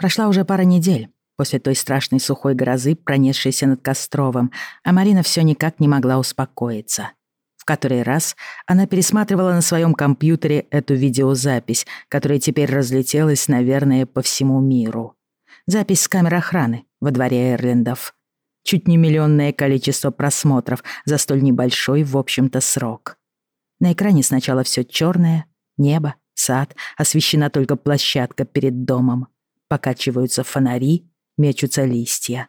Прошла уже пара недель после той страшной сухой грозы, пронесшейся над Костровым, а Марина все никак не могла успокоиться. В который раз она пересматривала на своем компьютере эту видеозапись, которая теперь разлетелась, наверное, по всему миру. Запись с камер охраны во дворе Эрлиндов. Чуть не миллионное количество просмотров за столь небольшой, в общем-то, срок. На экране сначала все черное, небо, сад, освещена только площадка перед домом. Покачиваются фонари, мечутся листья.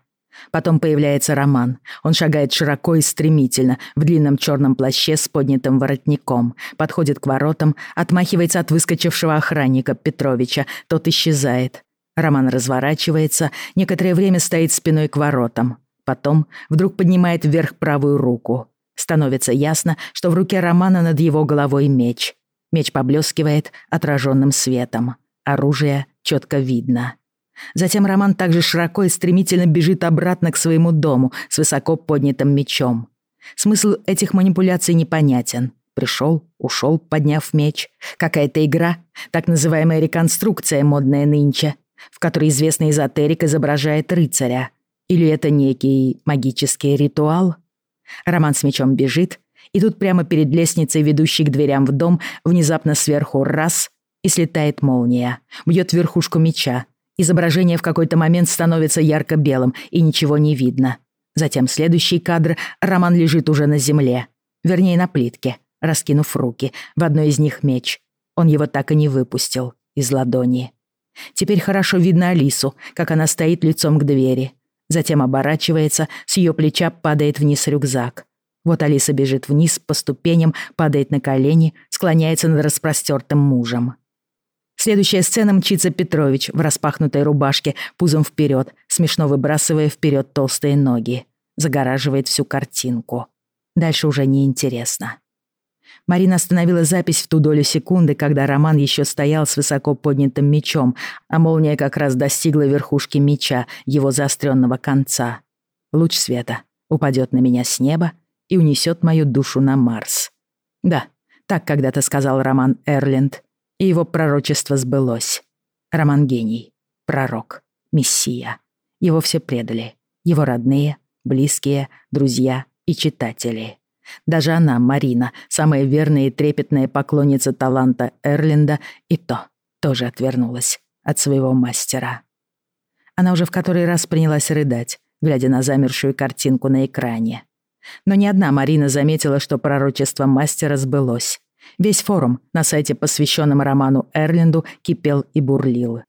Потом появляется Роман. Он шагает широко и стремительно, в длинном черном плаще с поднятым воротником. Подходит к воротам, отмахивается от выскочившего охранника Петровича. Тот исчезает. Роман разворачивается, некоторое время стоит спиной к воротам. Потом вдруг поднимает вверх правую руку. Становится ясно, что в руке Романа над его головой меч. Меч поблескивает отраженным светом. Оружие четко видно. Затем Роман также широко и стремительно бежит обратно к своему дому с высоко поднятым мечом. Смысл этих манипуляций непонятен. Пришел, ушел, подняв меч. Какая-то игра, так называемая реконструкция модная нынче, в которой известный эзотерик изображает рыцаря. Или это некий магический ритуал? Роман с мечом бежит, и тут прямо перед лестницей, ведущей к дверям в дом, внезапно сверху раз — и слетает молния. Бьет верхушку меча. Изображение в какой-то момент становится ярко-белым, и ничего не видно. Затем следующий кадр — Роман лежит уже на земле. Вернее, на плитке, раскинув руки. В одной из них меч. Он его так и не выпустил из ладони. Теперь хорошо видно Алису, как она стоит лицом к двери. Затем оборачивается, с ее плеча падает вниз рюкзак. Вот Алиса бежит вниз по ступеням, падает на колени, склоняется над распростертым мужем. Следующая сцена мчится Петрович в распахнутой рубашке, пузом вперед, смешно выбрасывая вперед толстые ноги. Загораживает всю картинку. Дальше уже неинтересно. Марина остановила запись в ту долю секунды, когда Роман еще стоял с высоко поднятым мечом, а молния как раз достигла верхушки меча, его заостренного конца. Луч света упадет на меня с неба и унесет мою душу на Марс. Да, так когда-то сказал Роман Эрленд, и его пророчество сбылось. Роман гений, пророк, мессия. Его все предали. Его родные, близкие, друзья и читатели. Даже она, Марина, самая верная и трепетная поклонница таланта Эрленда, и то тоже отвернулась от своего мастера. Она уже в который раз принялась рыдать, глядя на замершую картинку на экране. Но ни одна Марина заметила, что пророчество мастера сбылось. Весь форум на сайте, посвященном роману Эрленду, кипел и бурлил.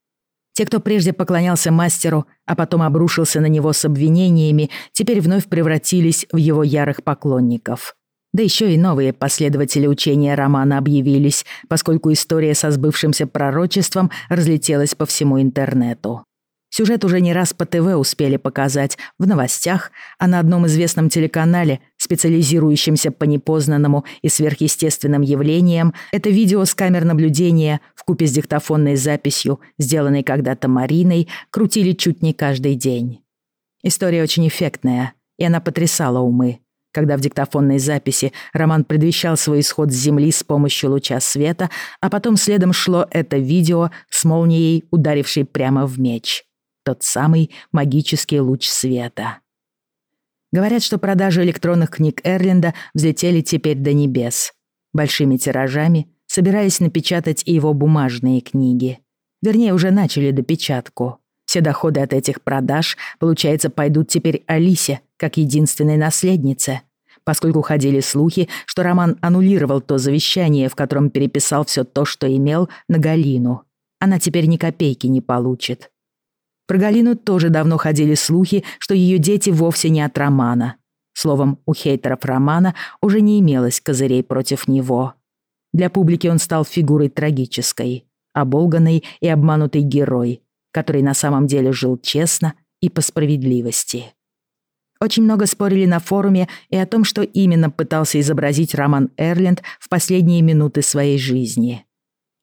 Те, кто прежде поклонялся мастеру, а потом обрушился на него с обвинениями, теперь вновь превратились в его ярых поклонников. Да еще и новые последователи учения романа объявились, поскольку история со сбывшимся пророчеством разлетелась по всему интернету. Сюжет уже не раз по ТВ успели показать, в новостях, а на одном известном телеканале, специализирующемся по непознанному и сверхъестественным явлениям, это видео с камер наблюдения вкупе с диктофонной записью, сделанной когда-то Мариной, крутили чуть не каждый день. История очень эффектная, и она потрясала умы. Когда в диктофонной записи Роман предвещал свой исход с Земли с помощью луча света, а потом следом шло это видео с молнией, ударившей прямо в меч тот самый магический луч света. Говорят, что продажи электронных книг Эрленда взлетели теперь до небес. Большими тиражами собираясь напечатать и его бумажные книги. Вернее, уже начали допечатку. Все доходы от этих продаж, получается, пойдут теперь Алисе, как единственной наследнице, поскольку ходили слухи, что Роман аннулировал то завещание, в котором переписал все то, что имел, на Галину. Она теперь ни копейки не получит. Про Галину тоже давно ходили слухи, что ее дети вовсе не от Романа. Словом, у хейтеров Романа уже не имелось козырей против него. Для публики он стал фигурой трагической, оболганный и обманутый герой, который на самом деле жил честно и по справедливости. Очень много спорили на форуме и о том, что именно пытался изобразить Роман Эрленд в последние минуты своей жизни.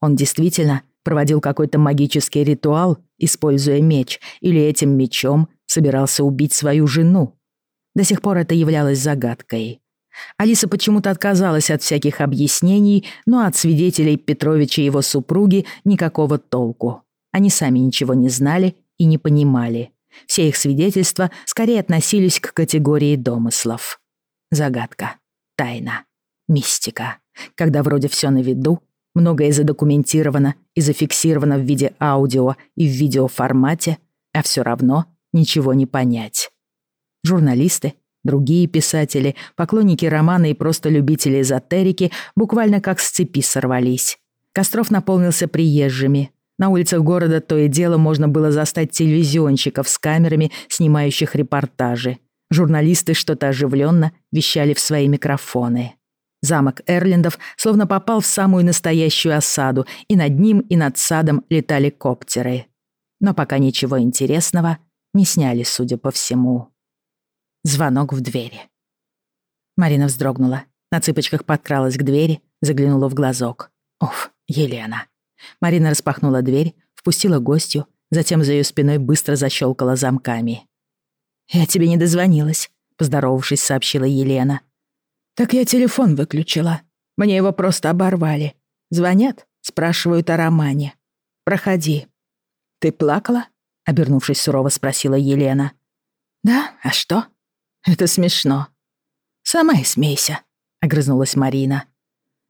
Он действительно проводил какой-то магический ритуал, используя меч, или этим мечом собирался убить свою жену. До сих пор это являлось загадкой. Алиса почему-то отказалась от всяких объяснений, но от свидетелей Петровича и его супруги никакого толку. Они сами ничего не знали и не понимали. Все их свидетельства скорее относились к категории домыслов. Загадка, тайна, мистика. Когда вроде все на виду, многое задокументировано и зафиксировано в виде аудио и в видеоформате, а все равно ничего не понять. Журналисты, другие писатели, поклонники романа и просто любители эзотерики буквально как с цепи сорвались. Костров наполнился приезжими. На улицах города то и дело можно было застать телевизионщиков с камерами, снимающих репортажи. Журналисты что-то оживленно вещали в свои микрофоны. Замок Эрлиндов словно попал в самую настоящую осаду, и над ним, и над садом летали коптеры. Но пока ничего интересного не сняли, судя по всему. Звонок в двери. Марина вздрогнула, на цыпочках подкралась к двери, заглянула в глазок. Уф, Елена. Марина распахнула дверь, впустила гостью, затем за ее спиной быстро защелкала замками. «Я тебе не дозвонилась», — поздоровавшись, сообщила Елена. «Так я телефон выключила. Мне его просто оборвали. Звонят, спрашивают о романе. Проходи». «Ты плакала?» — обернувшись сурово спросила Елена. «Да, а что?» «Это смешно». «Сама и смейся», — огрызнулась Марина.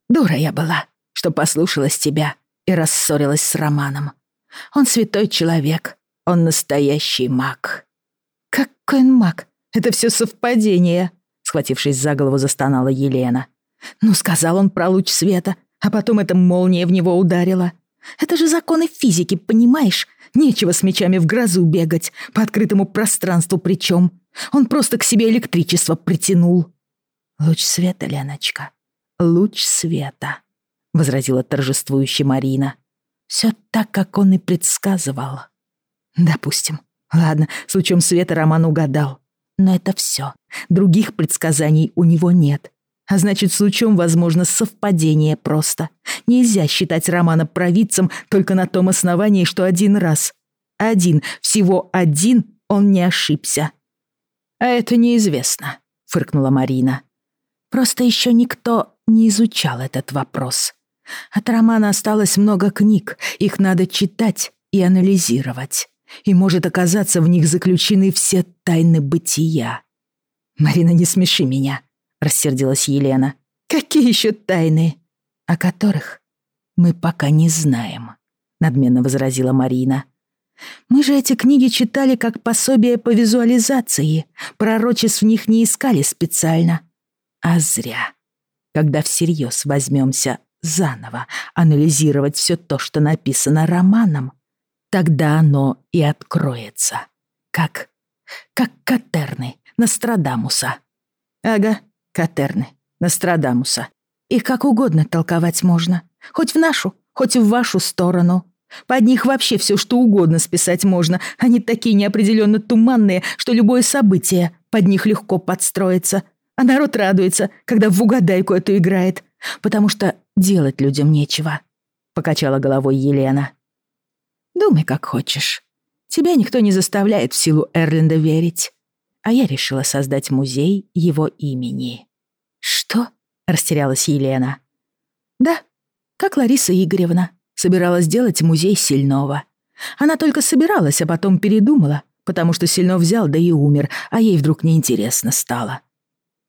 «Дура я была, что послушалась тебя и рассорилась с Романом. Он святой человек, он настоящий маг». «Какой он маг? Это все совпадение», схватившись за голову, застонала Елена. «Ну, сказал он про луч света, а потом эта молния в него ударила. Это же законы физики, понимаешь? Нечего с мечами в грозу бегать, по открытому пространству причем. Он просто к себе электричество притянул». «Луч света, Леночка, луч света», — возразила торжествующая Марина. «Все так, как он и предсказывал». «Допустим. Ладно, с лучом света Роман угадал. Но это все. Других предсказаний у него нет. А значит, с лучом возможно совпадение просто. Нельзя считать Романа провидцем только на том основании, что один раз. Один, всего один, он не ошибся. «А это неизвестно», — фыркнула Марина. «Просто еще никто не изучал этот вопрос. От романа осталось много книг, их надо читать и анализировать и может оказаться в них заключены все тайны бытия. «Марина, не смеши меня», — рассердилась Елена. «Какие еще тайны?» «О которых мы пока не знаем», — надменно возразила Марина. «Мы же эти книги читали как пособие по визуализации, пророчеств в них не искали специально. А зря. Когда всерьез возьмемся заново анализировать все то, что написано романом, Тогда оно и откроется. Как... как Катерны, Нострадамуса. Ага, Катерны, Нострадамуса. Их как угодно толковать можно. Хоть в нашу, хоть в вашу сторону. Под них вообще все что угодно списать можно. Они такие неопределенно туманные, что любое событие под них легко подстроится. А народ радуется, когда в угадайку эту играет. Потому что делать людям нечего. Покачала головой Елена. Думай, как хочешь. Тебя никто не заставляет в силу Эрлинда верить. А я решила создать музей его имени». «Что?» — растерялась Елена. «Да, как Лариса Игоревна собиралась сделать музей Сильного. Она только собиралась, а потом передумала, потому что Сильнов взял, да и умер, а ей вдруг неинтересно стало.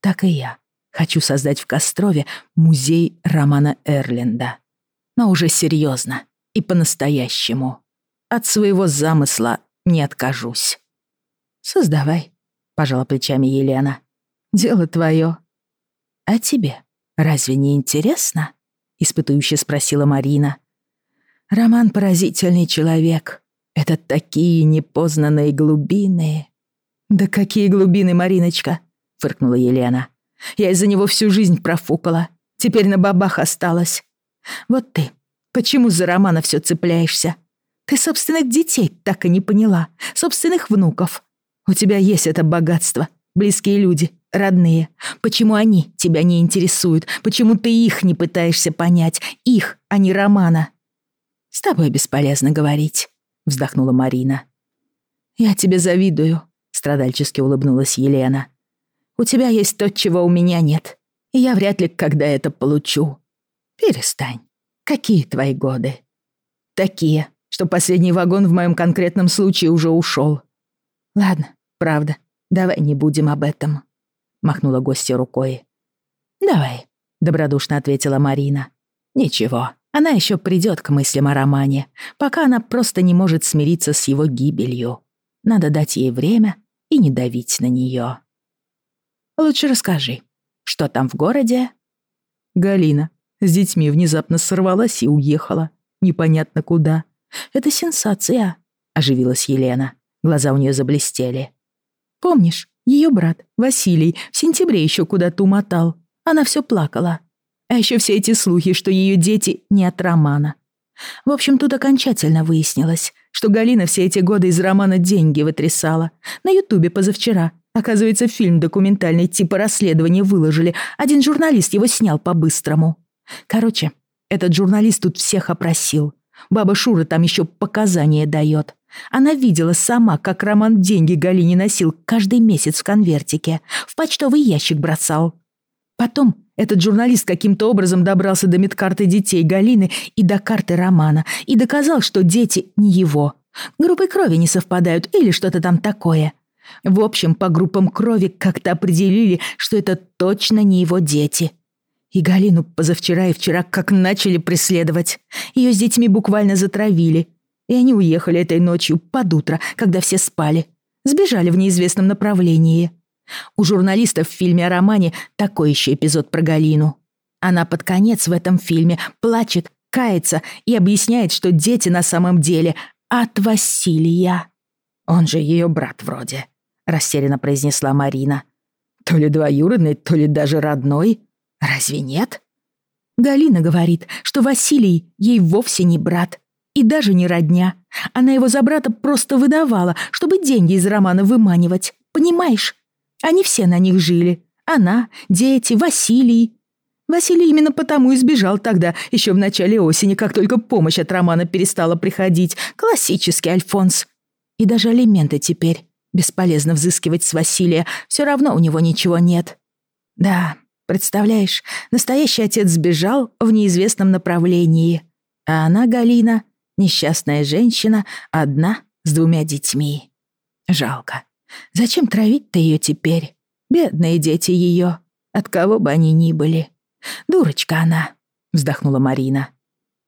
Так и я хочу создать в Кострове музей Романа Эрлинда. Но уже серьезно и по-настоящему от своего замысла не откажусь. Создавай, пожала плечами Елена. Дело твое. А тебе разве не интересно? Испытующе спросила Марина. Роман поразительный человек. Это такие непознанные глубины. Да какие глубины, Мариночка, фыркнула Елена. Я из-за него всю жизнь профукала. Теперь на бабах осталась. Вот ты, почему за Романа все цепляешься? Ты собственных детей так и не поняла, собственных внуков. У тебя есть это богатство, близкие люди, родные. Почему они тебя не интересуют? Почему ты их не пытаешься понять? Их, а не Романа. С тобой бесполезно говорить, вздохнула Марина. Я тебе завидую, страдальчески улыбнулась Елена. У тебя есть то, чего у меня нет, и я вряд ли когда это получу. Перестань. Какие твои годы? Такие, что последний вагон в моем конкретном случае уже ушел. Ладно, правда, давай не будем об этом. Махнула гостья рукой. Давай, добродушно ответила Марина. Ничего, она еще придет к мыслям о романе, пока она просто не может смириться с его гибелью. Надо дать ей время и не давить на нее. Лучше расскажи, что там в городе? Галина с детьми внезапно сорвалась и уехала. Непонятно куда. Это сенсация, оживилась Елена. Глаза у нее заблестели. Помнишь, ее брат Василий в сентябре еще куда-то умотал. Она все плакала. А еще все эти слухи, что ее дети не от романа. В общем, тут окончательно выяснилось, что Галина все эти годы из романа деньги вытрясала. На Ютубе позавчера, оказывается, фильм документальный типа расследования выложили. Один журналист его снял по-быстрому. Короче, этот журналист тут всех опросил. Баба Шура там еще показания дает. Она видела сама, как Роман деньги Галине носил каждый месяц в конвертике, в почтовый ящик бросал. Потом этот журналист каким-то образом добрался до медкарты детей Галины и до карты Романа и доказал, что дети не его. Группы крови не совпадают или что-то там такое. В общем, по группам крови как-то определили, что это точно не его дети. И Галину позавчера и вчера как начали преследовать. Ее с детьми буквально затравили. И они уехали этой ночью под утро, когда все спали. Сбежали в неизвестном направлении. У журналистов в фильме о романе такой еще эпизод про Галину. Она под конец в этом фильме плачет, кается и объясняет, что дети на самом деле от Василия. Он же ее брат вроде, растерянно произнесла Марина. То ли двоюродный, то ли даже родной. Разве нет? Галина говорит, что Василий ей вовсе не брат и даже не родня. Она его за брата просто выдавала, чтобы деньги из романа выманивать. Понимаешь? Они все на них жили. Она, дети, Василий. Василий именно потому и сбежал тогда, еще в начале осени, как только помощь от Романа перестала приходить. Классический Альфонс. И даже алименты теперь бесполезно взыскивать с Василия, все равно у него ничего нет. Да, Представляешь, настоящий отец сбежал в неизвестном направлении, а она, Галина, несчастная женщина, одна с двумя детьми. Жалко. Зачем травить-то ее теперь? Бедные дети ее, от кого бы они ни были. Дурочка она, вздохнула Марина.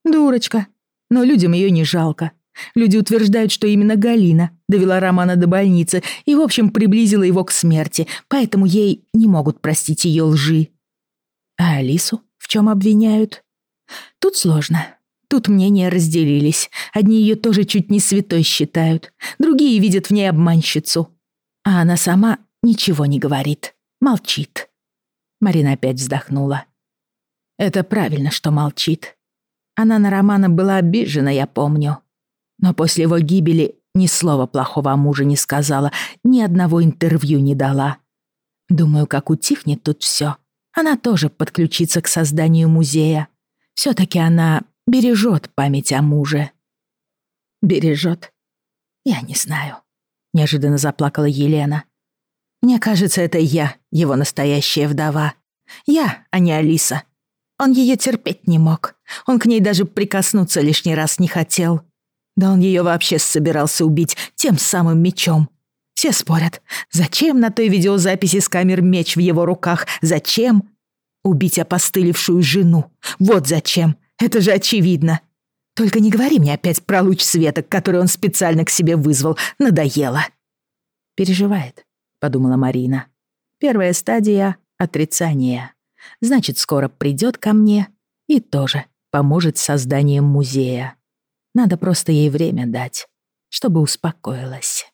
Дурочка, но людям ее не жалко. Люди утверждают, что именно Галина довела Романа до больницы и, в общем, приблизила его к смерти, поэтому ей не могут простить ее лжи. А Алису в чем обвиняют? Тут сложно. Тут мнения разделились. Одни ее тоже чуть не святой считают, другие видят в ней обманщицу. А она сама ничего не говорит, молчит. Марина опять вздохнула. Это правильно, что молчит. Она на Романа была обижена, я помню. Но после его гибели ни слова плохого о муже не сказала, ни одного интервью не дала. Думаю, как утихнет тут все, она тоже подключится к созданию музея. Все-таки она бережет память о муже. Бережет? Я не знаю. Неожиданно заплакала Елена. Мне кажется, это я, его настоящая вдова. Я, а не Алиса. Он ее терпеть не мог. Он к ней даже прикоснуться лишний раз не хотел. Да он ее вообще собирался убить тем самым мечом. Все спорят, зачем на той видеозаписи с камер меч в его руках? Зачем? Убить опостылевшую жену. Вот зачем. Это же очевидно. Только не говори мне опять про луч света, который он специально к себе вызвал. Надоело. Переживает, подумала Марина. Первая стадия — отрицания. Значит, скоро придет ко мне и тоже поможет созданием музея. Надо просто ей время дать, чтобы успокоилась.